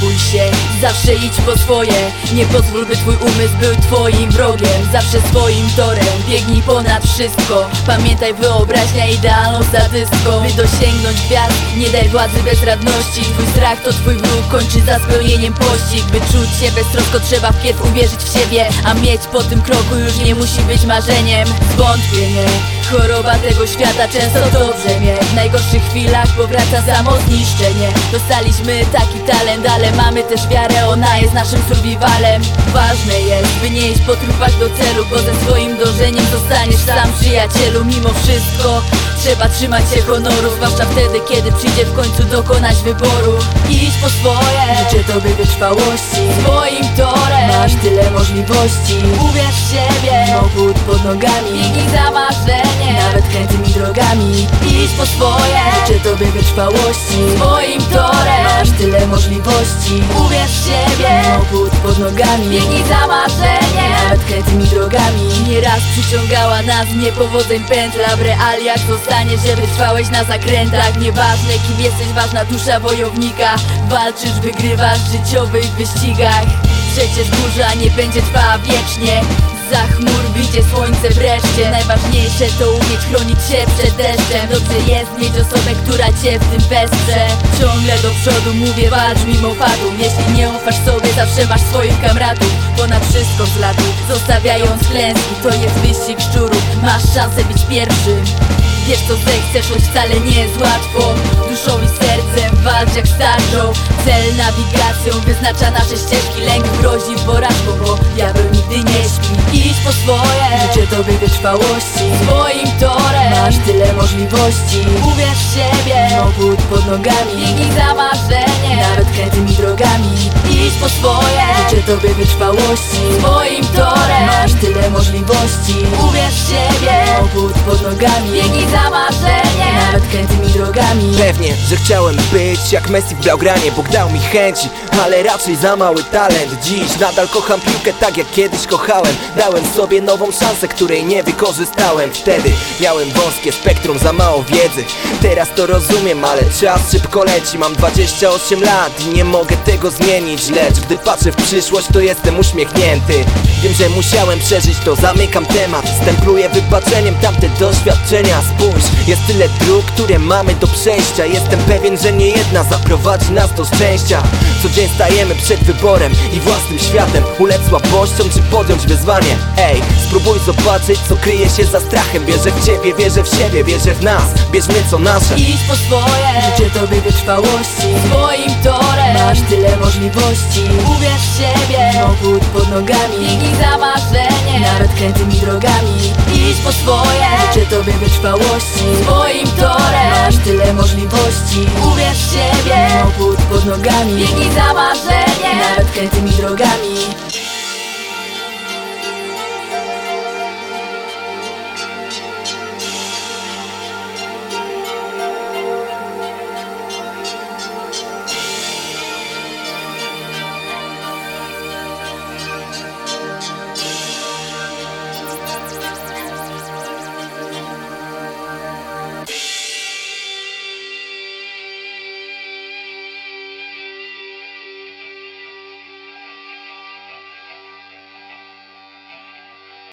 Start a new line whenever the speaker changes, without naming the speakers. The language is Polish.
bój się Zawsze idź po swoje. Nie pozwól by twój umysł był twoim wrogiem. Zawsze swoim torem Biegnij ponad wszystko. Pamiętaj wyobraźnia idealną statystką. By dosięgnąć gwiazd Nie daj władzy bezradności Twój strach to twój wróg Kończy za spełnieniem pościg. By czuć się beztrosko trzeba wpierw uwierzyć w siebie. A mieć po tym kroku już nie musi być marzeniem. Zwątpienie Choroba tego świata często dobrze mnie chwilach powraca samo zniszczenie. Dostaliśmy taki talent, ale mamy też wiarę Ona jest naszym survivalem. Ważne jest, by nie iść po trupach do celu Bo ze swoim dążeniem zostaniesz sam przyjacielu Mimo wszystko. Trzeba trzymać się honoru Zwłaszcza wtedy, kiedy przyjdzie w końcu dokonać wyboru. Idź po swoje, życzę tobie wytrwałości. Swoim torem. Masz tyle możliwości. Uwierz w siebie, samochód pod nogami. Biegnij za marzenie, nawet krętymi drogami. Idź po swoje, życzę tobie wytrwałości. Swoim torem tyle możliwości. Uwierz w siebie, samochód pod nogami. Biegnij za marzenie, nawet krętymi drogami. Nieraz przyciągała nas niepowodzeń pętla. W realiach zostanie, że wytrwałeś na zakrętach. Nieważne kim jesteś, ważna dusza wojownika. Walczysz, wygrywasz w życiowych wyścigach. Przecież burza nie będzie trwała wiecznie za chmur. Wyjdzie słońce wreszcie. Najważniejsze to umieć chronić się przed deszczem. Dobrze jest mieć osobę, która cię w tym wesprze. Ciągle do przodu mówię walcz mimo fadu. Jeśli nie ufasz sobie zawsze masz swoich kamratów. Ponad wszystko z latu. Zostawiając klęski to jest wyścig szczurów. Masz szansę być pierwszym. Wiesz co zechcesz, choć wcale nie jest łatwo. Duszą i sercem walcz jak starczą Cel nawigacją wyznacza nasze ścieżki. Lęk grozi porażką, po swoje, życzę tobie wytrwałości Swoim torem masz tyle możliwości. Uwierz w siebie, samochód pod nogami. Biegnij za marzenie, nawet krętymi drogami. Idź po swoje, życzę tobie wytrwałości Swoim torem masz tyle możliwości. Uwierz w siebie, samochód pod nogami. Biegnij za marzenie, nawet krętymi
Pewnie, że chciałem być jak Messi w Blaugranie Bóg dał mi chęci, ale raczej za mały talent. Dziś nadal kocham piłkę tak jak kiedyś kochałem. Dałem sobie nową szansę, której nie wykorzystałem. Wtedy miałem wąskie spektrum, za mało wiedzy. Teraz to rozumiem, ale czas szybko leci. Mam 28 lat i nie mogę tego zmienić Lecz gdy patrzę w przyszłość, to jestem uśmiechnięty. Wiem, że musiałem przeżyć to, zamykam temat. Stempluję wybaczeniem tamte doświadczenia. Spójrz, jest tyle dróg, które mamy do przejścia. Jestem pewien, że nie jedna zaprowadzi nas do szczęścia. Co dzień stajemy przed wyborem i własnym światem. Ulec słabością czy podjąć wyzwanie. Ej, spróbuj zobaczyć co kryje się za strachem. Wierzę w ciebie, wierzę w siebie, wierzę w nas. Bierzmy co nasze.
Idź po swoje, życzę tobie wytrwałości. Swoim torem masz tyle możliwości. Uwierz w siebie, samochód pod nogami. Biegnij za krętymi drogami. Idź po swoje, życzę tobie wytrwałości. Swoim torem. Masz tyle możliwości. Uwierz w siebie, samochód pod nogami. Biegnij za marzenie, nawet krętymi drogami